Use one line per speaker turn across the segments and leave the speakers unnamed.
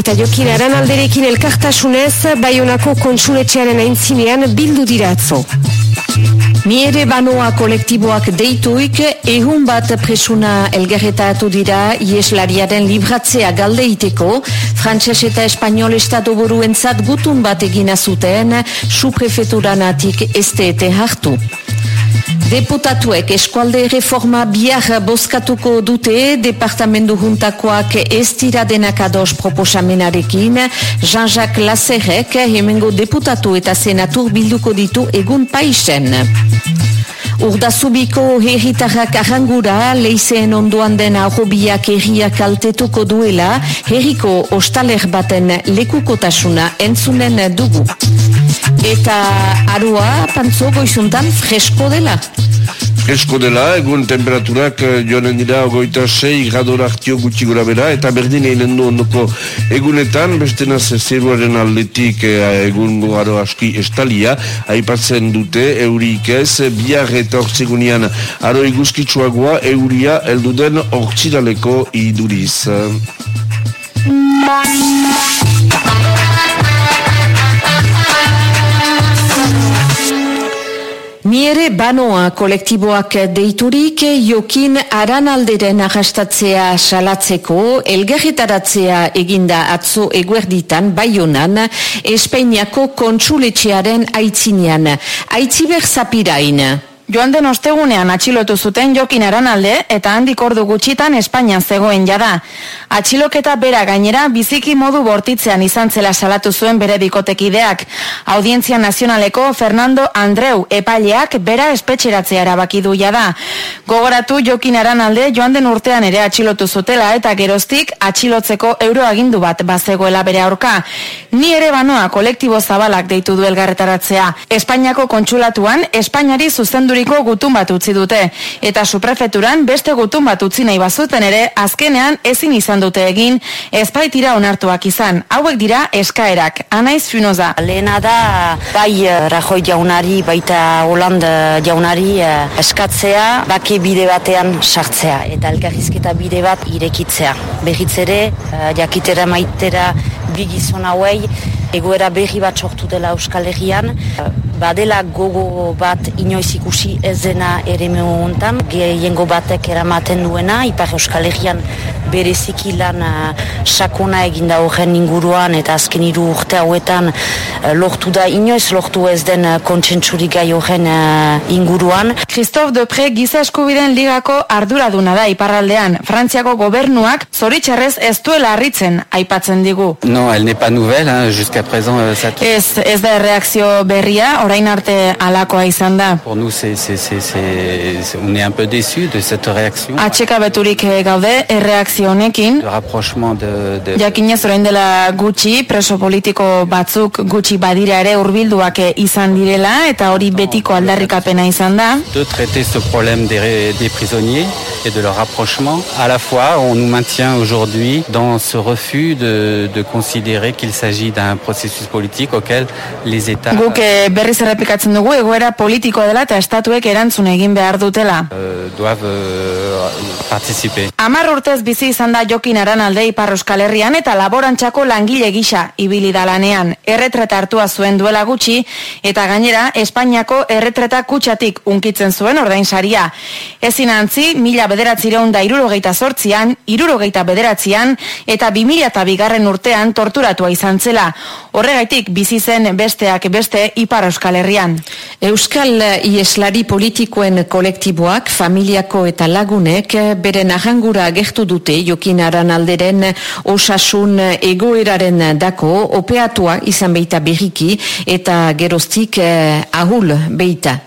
Eta jokin aran alderekin elkartasunez, baionako kontsuletxearen aintzinean bildu diratzo.
Ni ere banoa kolektiboak deituik, ehun bat presuna elgerretatu dira ieslariaren libratzea galdeiteko, frantses eta espanol estatu buruentzat gutun bat egina zuten, su prefeturanatik este hartu. Deputatuek eskualde reforma bihar bozkatuko dute departamendu juntakoak ez dira denak ados proposamenarekin Jean-Jacques Lazerek hemengo deputatu eta senatur bilduko ditu egun paisen. Urdazubiko herritarrak arrangura, leizeen ondoan den ahobiak herriak altetuko duela, herriko ostaler baten lekukotasuna entzunen dugu. Eta arua, pantzo goizuntan, fresko dela.
Fresko dela, egun temperaturak eh, joanen dira ogoita 6 grador hartio gutxi gura bera, eta berdin egin du ondoko egunetan, beste naz zeruaren aldetik eh, egun garo aski estalia, aipatzen dute eurik ez, biar eta ortsegunian aro iguzkitsuagoa euria elduden ortsidaleko iduriz.
Niere banoa kolektiboak deiturik jokin aran alderen arrastatzea salatzeko, elgerritaratzea eginda atzo eguerditan, baionan, Espainiako kontsuletxearen aitzinean. Aitziber zapirain.
Joan den ostegunean atxilotu zuten jokin alde eta handik ordu gutxitan Espainian zegoen jada. Atxiloketa bera gainera biziki modu bortitzean izan zela salatu zuen bere bikotekideak. Audientzia nazionaleko Fernando Andreu epaileak bera espetxeratzea erabaki du jada. Gogoratu jokin alde joan den urtean ere atxilotu zutela eta geroztik atxilotzeko euroagindu bat bazegoela bere aurka. Ni ere banoa kolektibo zabalak deitu du elgarretaratzea. Espainiako kontsulatuan Espainiari zuzenduri Madrideko gutun bat utzi dute eta suprefeturan beste gutun bat utzi nahi bazuten ere azkenean ezin izan dute egin ezpaitira onartuak izan. Hauek dira eskaerak. Anaiz Finoza.
Lehena da bai eh, Rajoy jaunari baita Holand jaunari eh, eskatzea bake bide batean sartzea eta elkarrizketa bide bat irekitzea. Berriz ere eh, jakitera maitera bigizon hauei egoera berri bat sortu dela Euskal Herrian badela gogo bat inoiz ikusi ez dena ere mehuntan, gehiengo batek eramaten duena, Ipar Euskal Herrian bereziki lan uh, sakona eginda horren inguruan eta azken hiru urte hauetan uh, lortu da inoiz lortu ez den uh, kontsentsuri gai horren uh, inguruan.
Christophe Depre giza eskubiden ligako arduraduna da iparraldean. Frantziako gobernuak zoritxarrez ez duela harritzen aipatzen digu.
No, el n'est pas nouvelle, hein, jusqu'à présent. Uh,
ez, ez da reakzio berria, orain arte alakoa izan da.
Pour nous, c'est, c'est, c'est, on est un peu déçu de cette réaction.
Atxeka beturik eh, gaude, erreakzio honekin.
Le rapprochement de... de...
Jakinez orain dela gutxi, preso politiko batzuk gutxi badira ere hurbilduak izan direla, eta hori betiko aldarrikapena izan da.
De traiter ce problème des, des prisonniers et de leur rapprochement. À la fois, on nous maintient aujourd'hui dans ce refus de, de considérer qu'il s'agit d'un processus politique auquel les États...
Guk eh, berriz errepikatzen dugu, egoera politikoa dela eta estatuek erantzun egin behar dutela.
Euh, doivent euh, participer.
Amar urtez bizi izan da jokin aran alde ipar euskal herrian eta laborantxako langile gisa ibili da lanean. Erretreta hartua zuen duela gutxi eta gainera Espainiako erretreta kutsatik unkitzen zuen ordain saria. Ezin antzi, mila bederatzireun da irurogeita sortzian, irurogeita bederatzian eta bi mila eta bigarren urtean torturatua izan zela. Horregaitik bizi zen besteak beste ipar euskal herrian.
Euskal Ieslari politikoen kolektiboak, familiako eta lagunek beren ahangura gertu dute jokin aran alderen osasun egoeraren dako opeatua izan beita berriki eta geroztik eh, ahul beita.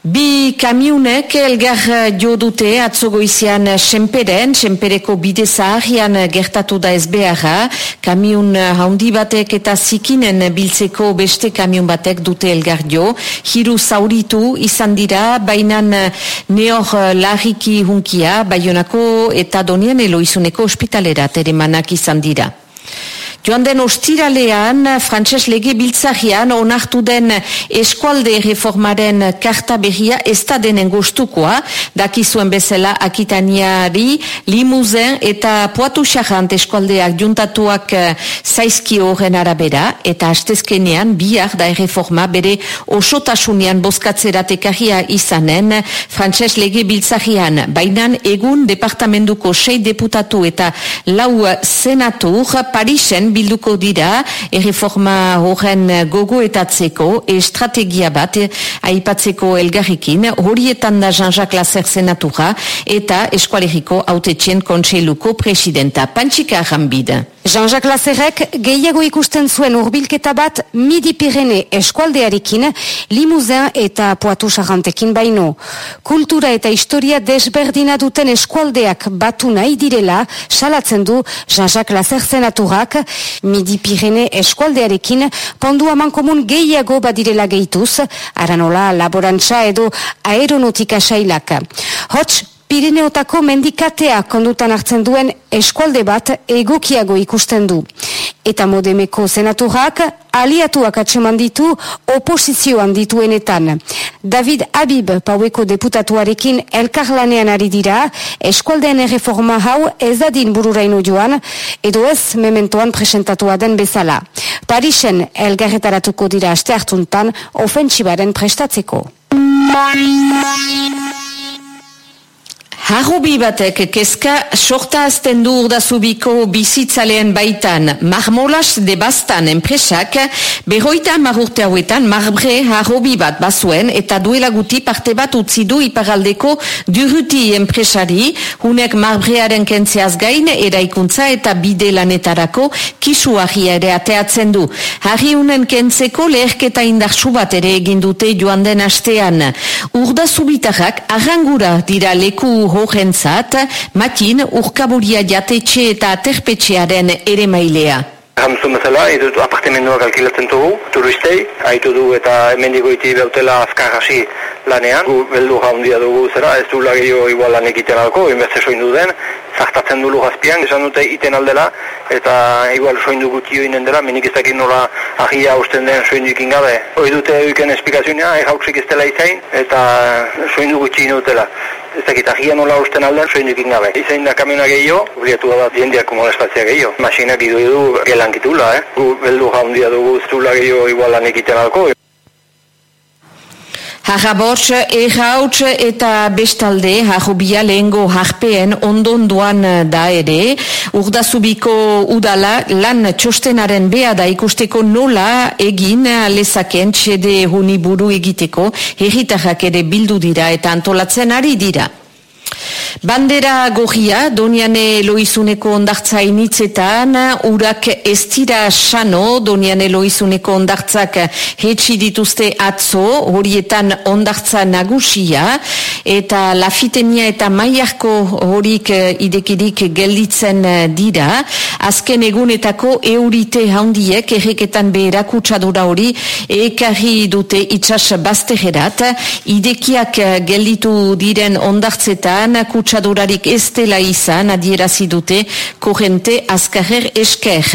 Bi kamiunek elgar jo dute atzogoizian senperen, senpereko bide zaharrian gertatu da ez beharra, kamiun handi batek eta zikinen biltzeko beste kamiun batek dute elgar jo, hiru zauritu izan dira, bainan neor larriki hunkia, baionako eta donian eloizuneko ospitalera teremanak izan dira. Joan den ostiralean, frantses lege biltzahian, onartu den eskualde reformaren karta berria ez da denen gustukoa, dakizuen bezala akitaniari, limuzen eta poatu xarrant eskualdeak juntatuak eh, zaizki horren arabera, eta astezkenean biak da erreforma bere osotasunean boskatzerat ekarria izanen, frantses lege biltzahian, bainan egun departamentuko sei deputatu eta lau senatur Parisen bilduko dira erreforma horren gogoetatzeko estrategia bat aipatzeko elgarrikin horietan da Jean-Jacques Lasser senatura eta eskualeriko autetxen kontseiluko presidenta Pantsika Arambide.
Jean-Jacques Lazerrek gehiago ikusten zuen urbilketa bat midi pirene eskualdearekin, limuzen eta poatu sarantekin baino. Kultura eta historia desberdina duten eskualdeak batu nahi direla, salatzen du Jean-Jacques Lazer zenaturak, midi pirene eskualdearekin, pondu aman komun gehiago badirela gehituz, aranola laborantza edo aeronautika sailak. Hots, Pirineotako mendikatea kondutan hartzen duen eskualde bat egokiago ikusten du. Eta modemeko senaturak aliatuak atseman ditu oposizioan dituenetan. David Habib paueko deputatuarekin elkarlanean ari dira, eskualdeen erreforma hau ez dadin bururaino joan, edo ez mementoan presentatua den bezala. Parisen elgarretaratuko dira aste hartuntan ofentsibaren prestatzeko.
Harrobi batek kezka sorta azten du urdazubiko bizitzaleen baitan marmolas de bastan enpresak behoita marurte hauetan marbre harrobi bat bazuen eta duela guti parte bat utzi du iparaldeko duruti enpresari hunek marbrearen kentzeaz gain eraikuntza eta bide lanetarako kisu ere ateatzen du. Harri unen kentzeko leherketa indartsu bat ere egin dute joan den astean. Urdazubitarrak arrangura dira leku horrentzat, matin urkaburia jatetxe eta aterpetxearen ere mailea.
Hamzun bezala, edut apartemenduak alkilatzen dugu, turistei, haitu du eta hemen digoiti beutela azkar hasi lanean. Gu beldu jaundia dugu zera, ez du lagio igual lan egiten alko, inbeste soindu den, zartatzen du lugazpian, esan dute iten aldela, eta igual soindu gutio inen dela, minik ez dakit nola ahia usten den soindu ikin gabe. Hoi dute euken esplikazioa, eh, hauksik ez dela izain, eta soindu gutxi inutela ez dakit agia nola usten aldean soin dukin gabe. Izain da kamiona gehiago, obliatu da jendeak kumola espazia gehiago. Masinak idu edu gelan kitula, eh? Gu beldu jaundia dugu zula gehiago igualan egiten alko.
Harrabortz, errautz eta bestalde, harrobia lehengo harpeen ondonduan da ere, urdazubiko udala lan txostenaren bea da ikusteko nola egin lezaken txede huniburu egiteko, herritarrak ere bildu dira eta antolatzen ari dira. Bandera gorria, doniane loizuneko ondartza initzetan, urak ez dira sano, doniane loizuneko ondartzak hetsi dituzte atzo, horietan ondartza nagusia, eta lafitenia eta maiarko horik idekirik gelditzen dira, azken egunetako eurite handiek erreketan beherak utxadura hori, ekarri dute itxas baztegerat, idekiak gelditu diren ondartzetan, kutsadurarik ez dela izan adierazi dute korrente azkarrer esker.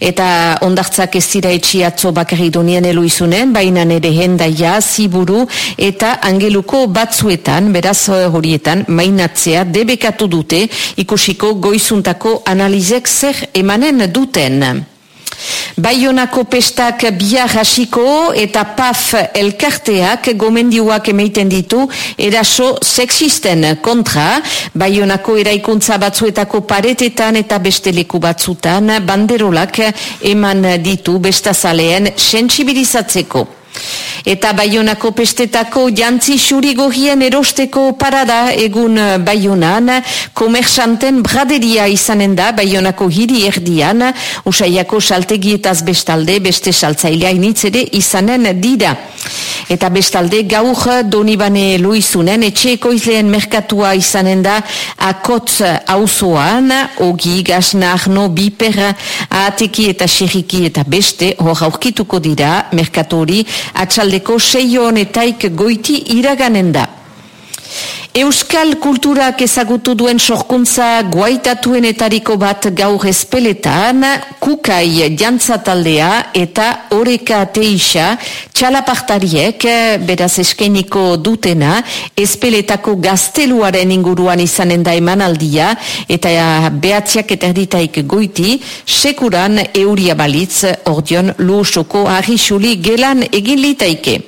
Eta ondartzak ez dira etxiatzo bakarri donien eluizunen, baina nere hendaia, ziburu eta angeluko batzuetan, beraz horietan, mainatzea debekatu dute ikusiko goizuntako analizek zer emanen duten. Baionako pestak bihar hasiko eta PAF elkarteak gomendioak emeiten ditu eraso sexisten kontra. Baionako eraikuntza batzuetako paretetan eta beste leku batzutan banderolak eman ditu bestazaleen sensibilizatzeko. Eta Baionako pestetako jantzi xurigogien erosteko parada egun Baionan, komersanten braderia izanen da Baionako hiri erdian, usaiako saltegietaz bestalde, beste saltzailea initzere izanen dira. Eta bestalde gaur Donibane Luizunen etxeko izleen merkatua izanen da akotz auzoan, ogi, gasna, arno, biper, ateki eta xerriki eta beste hor aurkituko dira merkatori atxaldeko seio honetaik goiti iraganen da. Euskal kulturak ezagutu duen sorkuntza guaitatuenetariko bat gaur espeletan, kukai jantzataldea eta oreka teisa txalapartariek beraz eskeniko dutena espeletako gazteluaren inguruan izanen da emanaldia eta behatziak eta erditaik goiti sekuran euria balitz ordion luosoko ahisuli gelan egin litaike.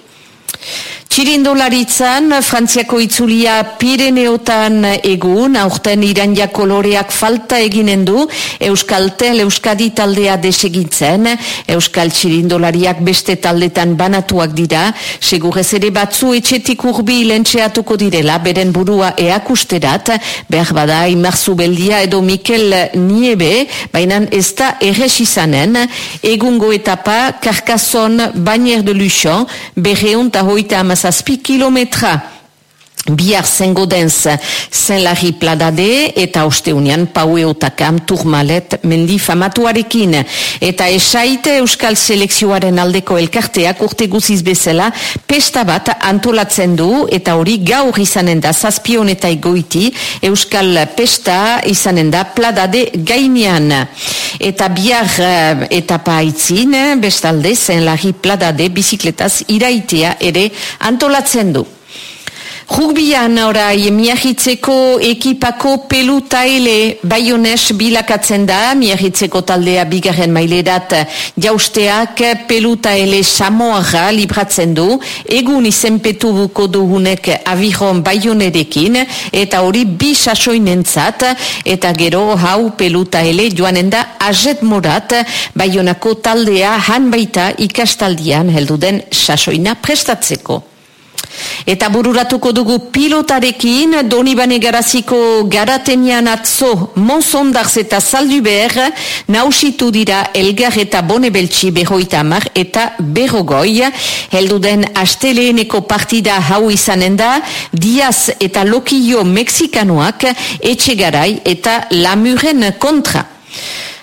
Txirindolaritzan, Frantziako itzulia Pireneotan egun, aurten iranja koloreak falta eginen du, Euskal Tel, Euskadi taldea desegitzen, Euskal Txirindolariak beste taldetan banatuak dira, segurez ere batzu etxetik urbi lentxeatuko direla, beren burua eakusterat, behar bada imarzu beldia edo Mikel Niebe, baina ez da erres izanen, egungo etapa, Karkazon, Bainier de Luchon, berreun hoita amaz Ça sa spikilometra. Bihar zengo denz zen lagi pladade eta osteunian paue otakam turmalet mendi famatuarekin. Eta esaite euskal selekzioaren aldeko elkarteak urte guziz bezala pesta bat antolatzen du eta hori gaur izanen da zazpion eta egoiti euskal pesta izanen da pladade gainean. Eta bihar uh, etapa aitzin bestalde zen lagi pladade bizikletaz iraitea ere antolatzen du Rugbian orai miahitzeko ekipako pelutaile baiones bilakatzen da, miahitzeko taldea bigarren mailerat jausteak pelutaile samoara libratzen du, egun izenpetu buko duhunek aviron baionerekin, eta hori bi sasoinentzat, eta gero hau pelutaile joanen da ajet morat. Baionako taldea han baita ikastaldian helduden sasoina prestatzeko. Eta bururatuko dugu pilotarekin, Donibane Garaziko garatenian atzo Monsondarz eta Zalduber nausitu dira Elgar eta Bonebeltsi behoita amar eta berrogoi. Helduden asteleeneko partida hau izanen da, Diaz eta Lokio Mexikanoak etxegarai eta Lamuren kontra.